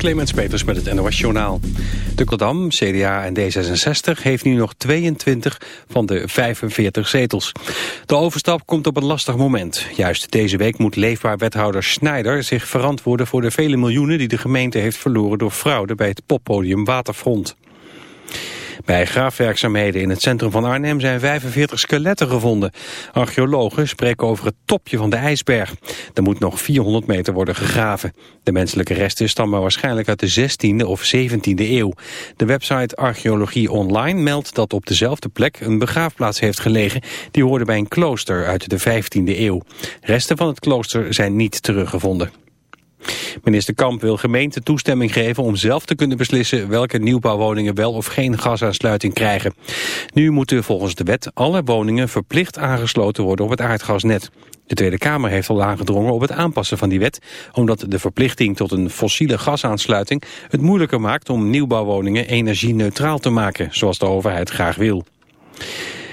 Clemens Peters met het NOS Journaal. De Rotterdam, CDA en D66 heeft nu nog 22 van de 45 zetels. De overstap komt op een lastig moment. Juist deze week moet leefbaar wethouder Snijder zich verantwoorden voor de vele miljoenen die de gemeente heeft verloren door fraude bij het poppodium Waterfront. Bij graafwerkzaamheden in het centrum van Arnhem zijn 45 skeletten gevonden. Archeologen spreken over het topje van de ijsberg. Er moet nog 400 meter worden gegraven. De menselijke resten stammen waarschijnlijk uit de 16e of 17e eeuw. De website Archeologie Online meldt dat op dezelfde plek een begraafplaats heeft gelegen. Die hoorde bij een klooster uit de 15e eeuw. Resten van het klooster zijn niet teruggevonden. Minister Kamp wil gemeenten toestemming geven om zelf te kunnen beslissen welke nieuwbouwwoningen wel of geen gasaansluiting krijgen. Nu moeten volgens de wet alle woningen verplicht aangesloten worden op het aardgasnet. De Tweede Kamer heeft al aangedrongen op het aanpassen van die wet, omdat de verplichting tot een fossiele gasaansluiting het moeilijker maakt om nieuwbouwwoningen energie-neutraal te maken, zoals de overheid graag wil.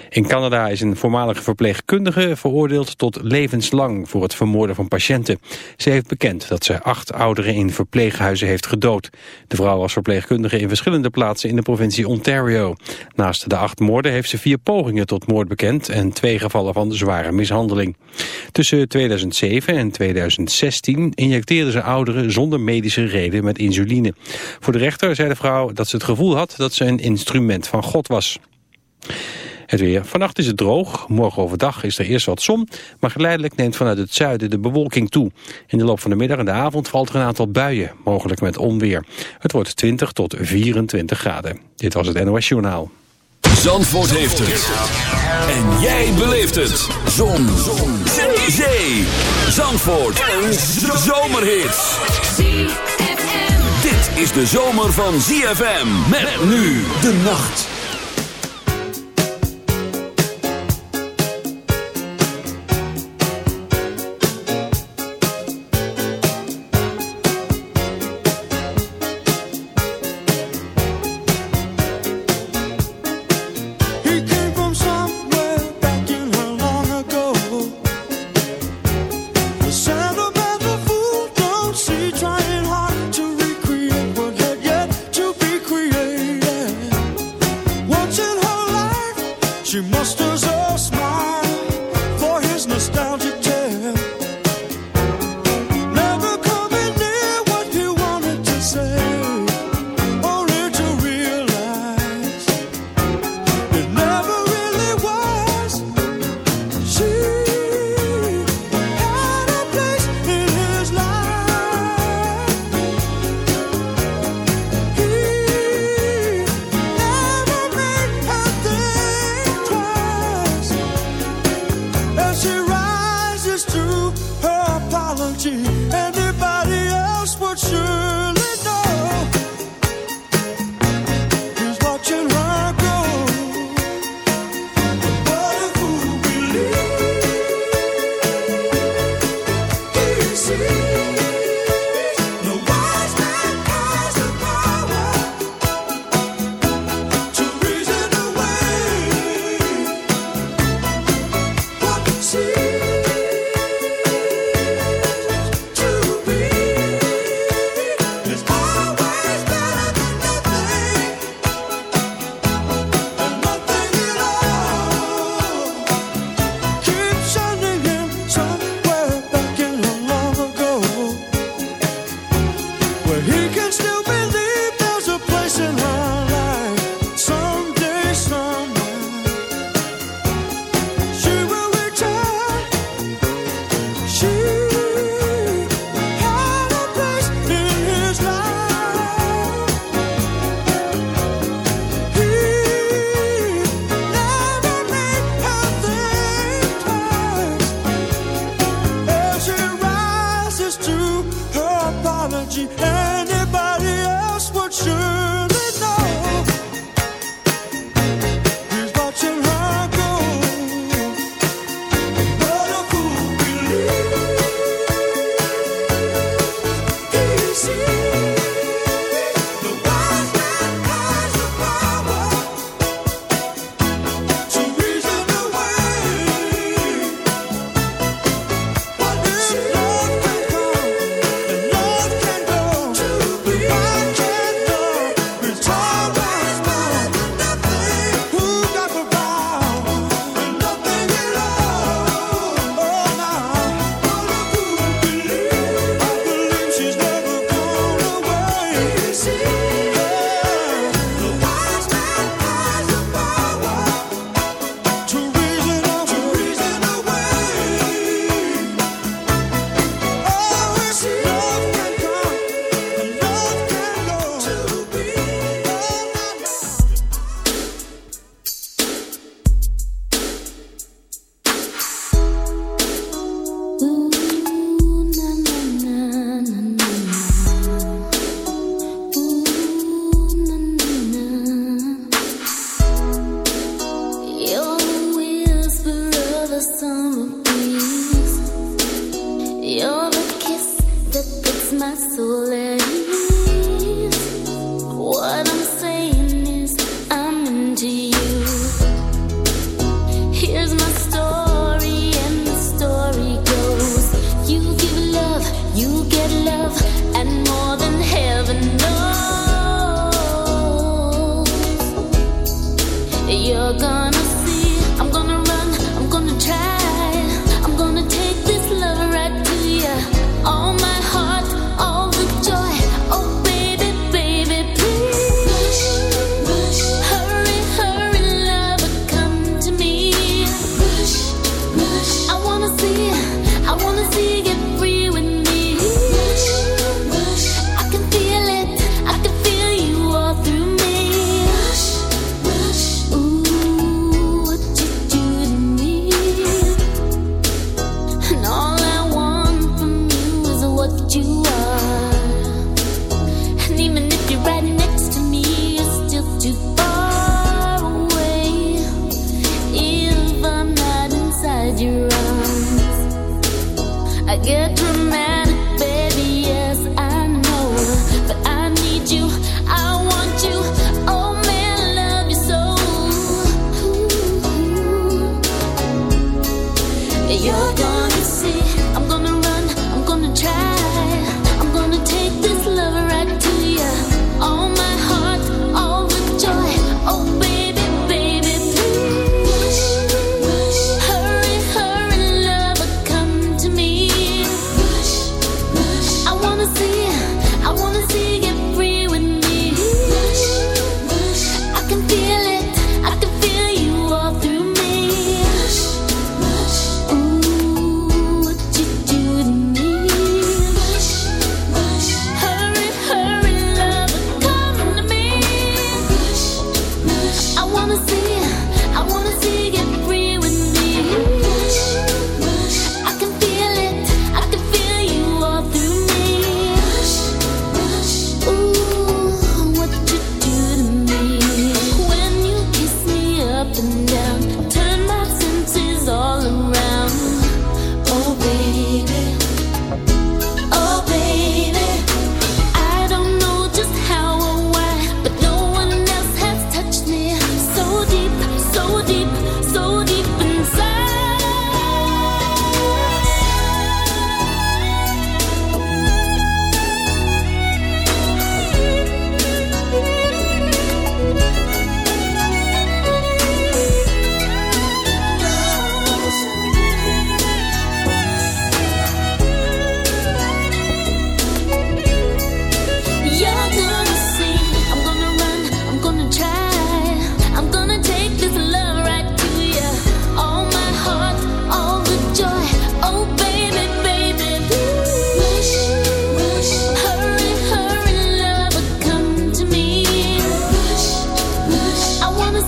In Canada is een voormalige verpleegkundige veroordeeld tot levenslang voor het vermoorden van patiënten. Ze heeft bekend dat ze acht ouderen in verpleeghuizen heeft gedood. De vrouw was verpleegkundige in verschillende plaatsen in de provincie Ontario. Naast de acht moorden heeft ze vier pogingen tot moord bekend en twee gevallen van zware mishandeling. Tussen 2007 en 2016 injecteerde ze ouderen zonder medische reden met insuline. Voor de rechter zei de vrouw dat ze het gevoel had dat ze een instrument van God was. Het weer. Vannacht is het droog. Morgen overdag is er eerst wat zon. Maar geleidelijk neemt vanuit het zuiden de bewolking toe. In de loop van de middag en de avond valt er een aantal buien. Mogelijk met onweer. Het wordt 20 tot 24 graden. Dit was het NOS Journaal. Zandvoort heeft het. En jij beleeft het. Zon. zon. Zee. Zee. Zandvoort. Een zomerhit. Dit is de zomer van ZFM. Met nu de nacht.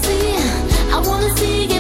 So bright, strawberry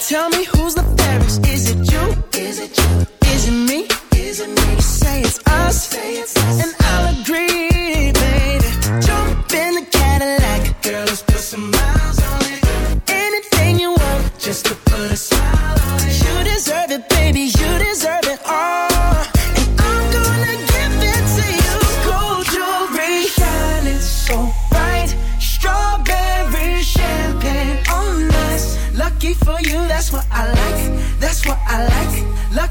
tell me who's the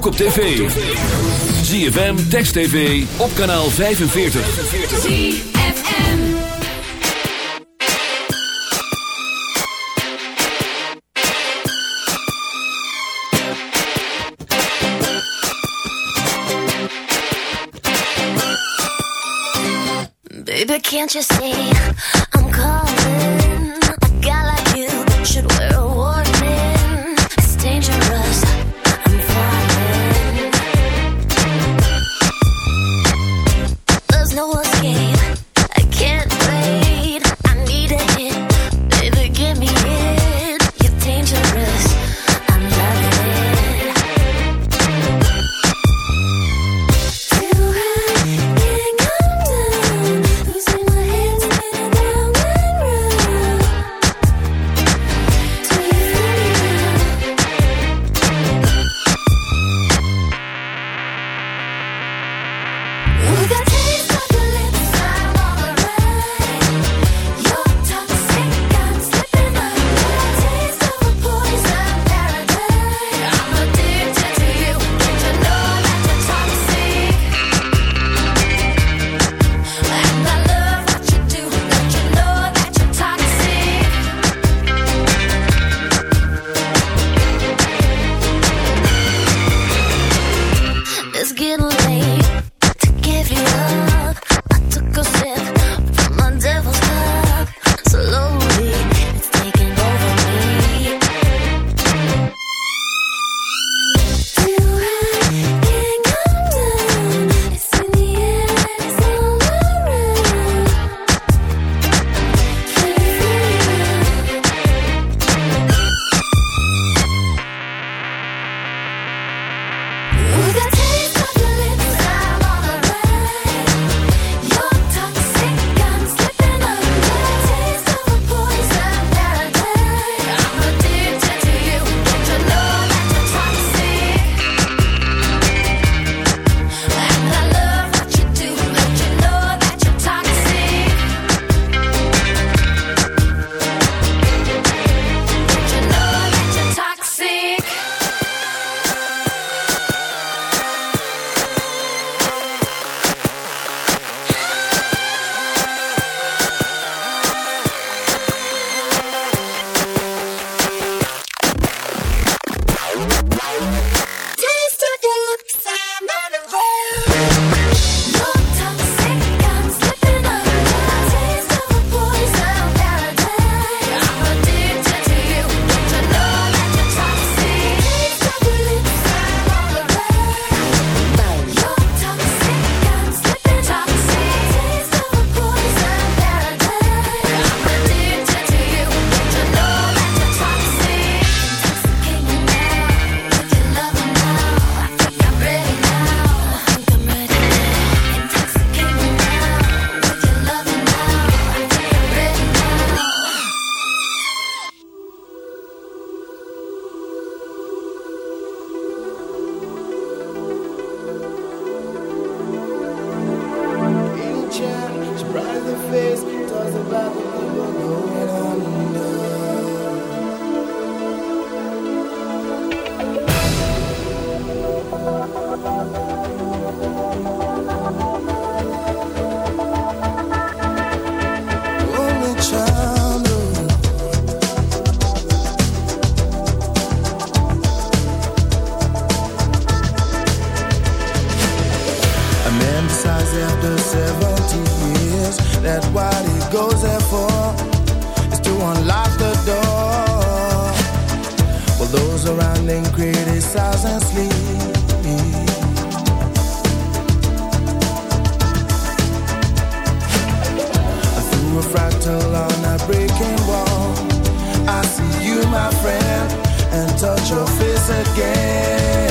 ook op tv. ZFM, Text TV, op kanaal 45. ZFM Baby, can't you see? See you, my friend, and touch your face again.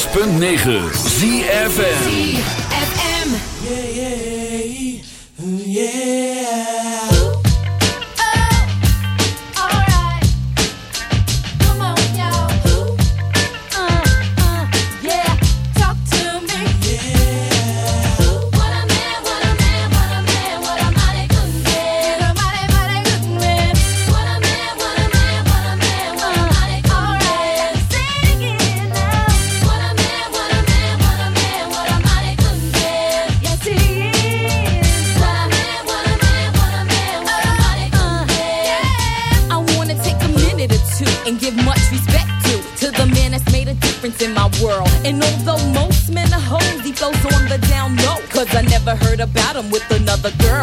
6.9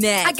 next.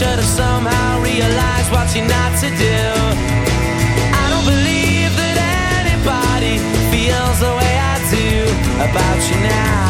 Should have somehow realized what you're not to do. I don't believe that anybody feels the way I do about you now.